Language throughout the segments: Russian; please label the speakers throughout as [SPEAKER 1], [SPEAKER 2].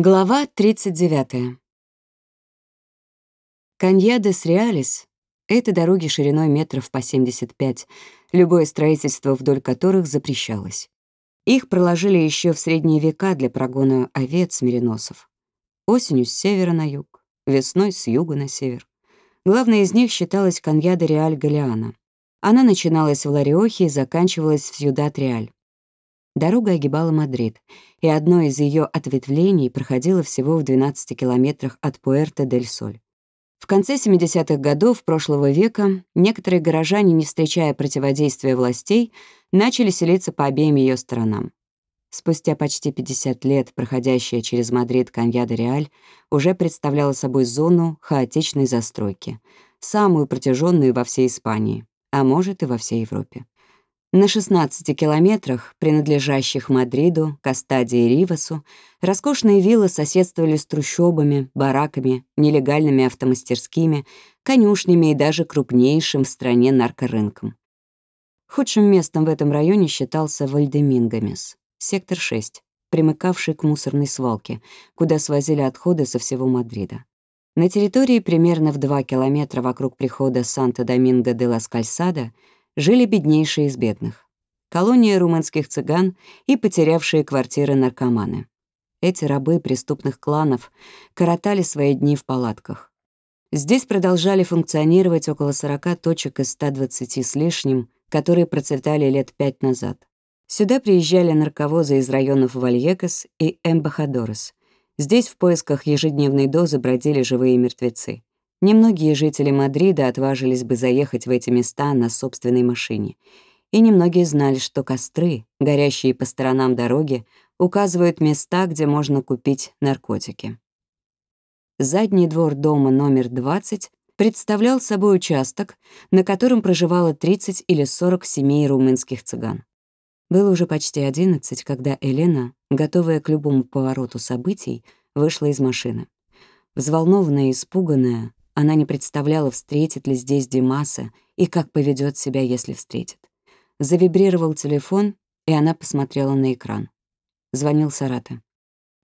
[SPEAKER 1] Глава 39. Каньядес Реалис — это дороги шириной метров по 75, любое строительство вдоль которых запрещалось. Их проложили еще в средние века для прогона овец-мериносов. Осенью с севера на юг, весной с юга на север. Главной из них считалась Каньяда Реаль Галиана. Она начиналась в Лариохе и заканчивалась в Сьюдат-Реаль. Дорога огибала Мадрид, и одно из ее ответвлений проходило всего в 12 километрах от Пуэрта-дель-Соль. В конце 70-х годов прошлого века некоторые горожане, не встречая противодействия властей, начали селиться по обеим ее сторонам. Спустя почти 50 лет проходящая через Мадрид Каньяда-Реаль уже представляла собой зону хаотичной застройки, самую протяженную во всей Испании, а может и во всей Европе. На 16 километрах, принадлежащих Мадриду, Кастаде и Ривасу, роскошные виллы соседствовали с трущобами, бараками, нелегальными автомастерскими, конюшнями и даже крупнейшим в стране наркорынком. Худшим местом в этом районе считался Вальдемингамес, сектор 6, примыкавший к мусорной свалке, куда свозили отходы со всего Мадрида. На территории примерно в 2 километра вокруг прихода Санта-Доминго де лас Кальсада — жили беднейшие из бедных. Колония румынских цыган и потерявшие квартиры наркоманы. Эти рабы преступных кланов коротали свои дни в палатках. Здесь продолжали функционировать около 40 точек из 120 с лишним, которые процветали лет пять назад. Сюда приезжали нарковозы из районов Вальекас и Эмбахадорес. Здесь в поисках ежедневной дозы бродили живые мертвецы. Немногие жители Мадрида отважились бы заехать в эти места на собственной машине. И немногие знали, что костры, горящие по сторонам дороги, указывают места, где можно купить наркотики. Задний двор дома номер 20 представлял собой участок, на котором проживало 30 или 40 семей румынских цыган. Было уже почти 11, когда Елена, готовая к любому повороту событий, вышла из машины. Взволнованная и испуганная, она не представляла, встретит ли здесь Димаса и как поведет себя, если встретит. Завибрировал телефон, и она посмотрела на экран. Звонил Сарата.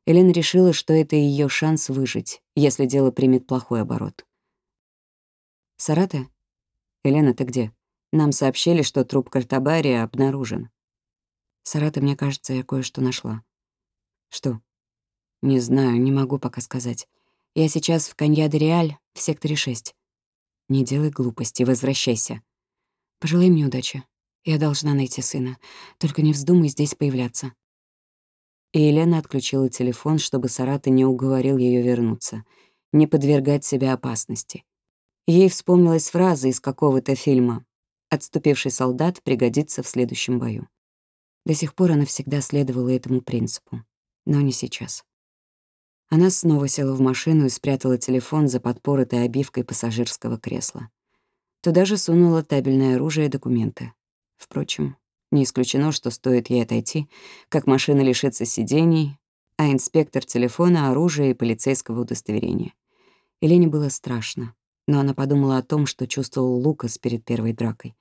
[SPEAKER 1] Элена решила, что это ее шанс выжить, если дело примет плохой оборот. «Сарата? Елена, ты где? Нам сообщили, что труп Картабария обнаружен». «Сарата, мне кажется, я кое-что нашла». «Что?» «Не знаю, не могу пока сказать. Я сейчас в Каньяде-Реаль, в секторе 6. Не делай глупости, возвращайся. Пожелай мне удачи. Я должна найти сына. Только не вздумай здесь появляться. И Елена отключила телефон, чтобы Сарата не уговорил ее вернуться, не подвергать себя опасности. Ей вспомнилась фраза из какого-то фильма «Отступивший солдат пригодится в следующем бою». До сих пор она всегда следовала этому принципу, но не сейчас. Она снова села в машину и спрятала телефон за подпоротой обивкой пассажирского кресла. Туда же сунула табельное оружие и документы. Впрочем, не исключено, что стоит ей отойти, как машина лишится сидений, а инспектор телефона, оружия и полицейского удостоверения. Елене было страшно, но она подумала о том, что чувствовал Лукас перед первой дракой.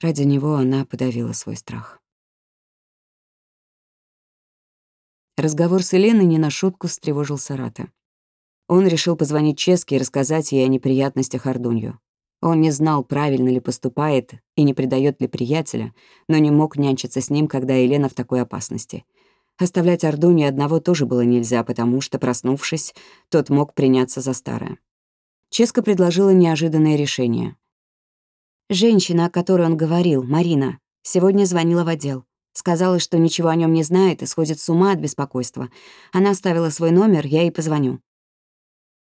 [SPEAKER 1] Ради него она подавила свой страх. Разговор с Еленой не на шутку встревожил Сарата. Он решил позвонить Ческе и рассказать ей о неприятностях Ардунью. Он не знал, правильно ли поступает и не предает ли приятеля, но не мог нянчиться с ним, когда Елена в такой опасности. Оставлять Ардунью одного тоже было нельзя, потому что, проснувшись, тот мог приняться за старое. Ческа предложила неожиданное решение. Женщина, о которой он говорил, Марина, сегодня звонила в отдел. Сказала, что ничего о нем не знает и сходит с ума от беспокойства. Она оставила свой номер, я ей позвоню.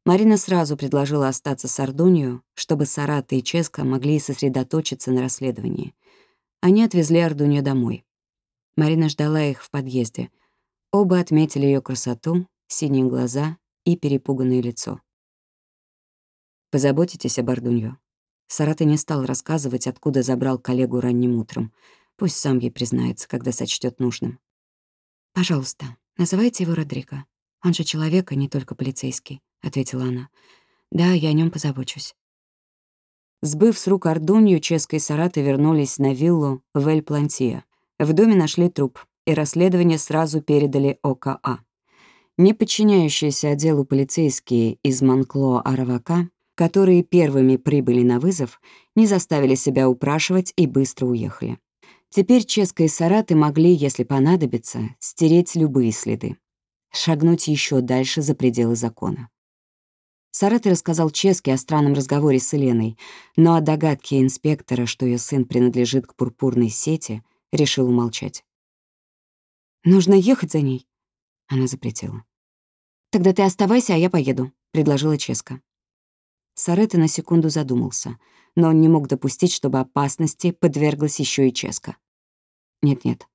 [SPEAKER 1] Марина сразу предложила остаться с Ардунью, чтобы Сарата и Ческа могли сосредоточиться на расследовании. Они отвезли Ардунью домой. Марина ждала их в подъезде. Оба отметили ее красоту, синие глаза и перепуганное лицо. «Позаботитесь об Ардунью». Сарата не стал рассказывать, откуда забрал коллегу ранним утром — Пусть сам ей признается, когда сочтет нужным. «Пожалуйста, называйте его Родриго. Он же человек, а не только полицейский», — ответила она. «Да, я о нем позабочусь». Сбыв с рук Ордунью, Ческа и Сараты вернулись на виллу в Эль-Плантия. В доме нашли труп, и расследование сразу передали ОКА. Не подчиняющиеся отделу полицейские из Монкло-Аравака, которые первыми прибыли на вызов, не заставили себя упрашивать и быстро уехали. Теперь Ческа и Сараты могли, если понадобится, стереть любые следы, шагнуть еще дальше за пределы закона. Сараты рассказал Ческе о странном разговоре с Еленой, но о догадке инспектора, что ее сын принадлежит к пурпурной сети, решил умолчать. «Нужно ехать за ней», — она запретила. «Тогда ты оставайся, а я поеду», — предложила Ческа. Саретта на секунду задумался, но он не мог допустить, чтобы опасности подверглась еще и Ческа. «Нет-нет,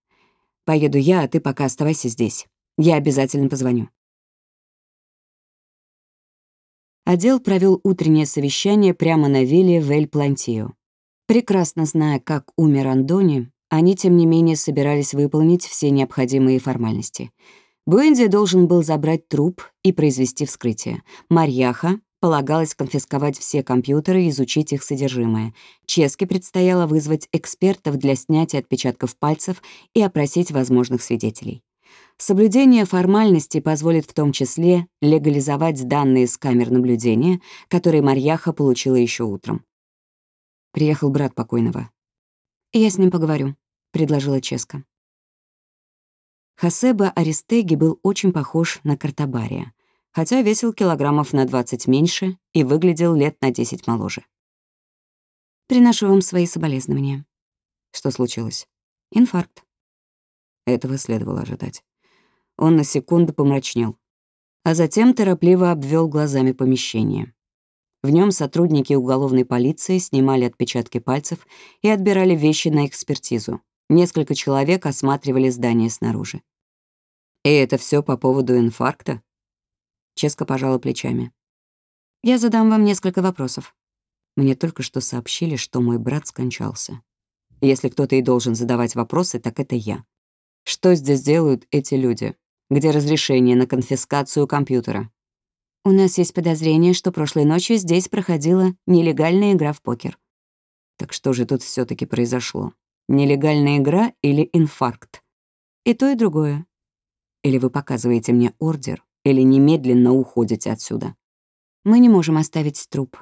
[SPEAKER 1] поеду я, а ты пока оставайся здесь. Я обязательно позвоню». Отдел провел утреннее совещание прямо на вилле в Эль-Плантио. Прекрасно зная, как умер Андони, они, тем не менее, собирались выполнить все необходимые формальности — Буэнди должен был забрать труп и произвести вскрытие. Марьяха полагалось конфисковать все компьютеры и изучить их содержимое. Ческе предстояло вызвать экспертов для снятия отпечатков пальцев и опросить возможных свидетелей. Соблюдение формальностей позволит в том числе легализовать данные с камер наблюдения, которые Марьяха получила еще утром. Приехал брат покойного. «Я с ним поговорю», — предложила Ческа. Хасеба Аристеги был очень похож на Картабария, хотя весил килограммов на 20 меньше и выглядел лет на 10 моложе. «Приношу вам свои соболезнования». Что случилось? Инфаркт. Этого следовало ожидать. Он на секунду помрачнел, а затем торопливо обвел глазами помещение. В нем сотрудники уголовной полиции снимали отпечатки пальцев и отбирали вещи на экспертизу, Несколько человек осматривали здание снаружи. «И это все по поводу инфаркта?» Ческа пожала плечами. «Я задам вам несколько вопросов. Мне только что сообщили, что мой брат скончался. Если кто-то и должен задавать вопросы, так это я. Что здесь делают эти люди? Где разрешение на конфискацию компьютера?» «У нас есть подозрение, что прошлой ночью здесь проходила нелегальная игра в покер». «Так что же тут все таки произошло?» Нелегальная игра или инфаркт? И то, и другое. Или вы показываете мне ордер, или немедленно уходите отсюда. Мы не можем оставить труп.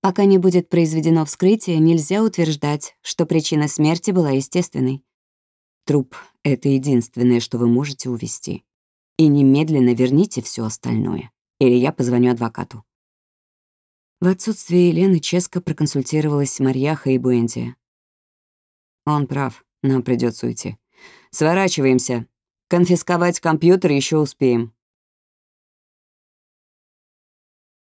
[SPEAKER 1] Пока не будет произведено вскрытие, нельзя утверждать, что причина смерти была естественной. Труп — это единственное, что вы можете увести. И немедленно верните все остальное, или я позвоню адвокату. В отсутствие Елены Ческа проконсультировалась с Марьяхой и Буэнди. Он прав, нам придется уйти. Сворачиваемся. Конфисковать компьютер еще успеем.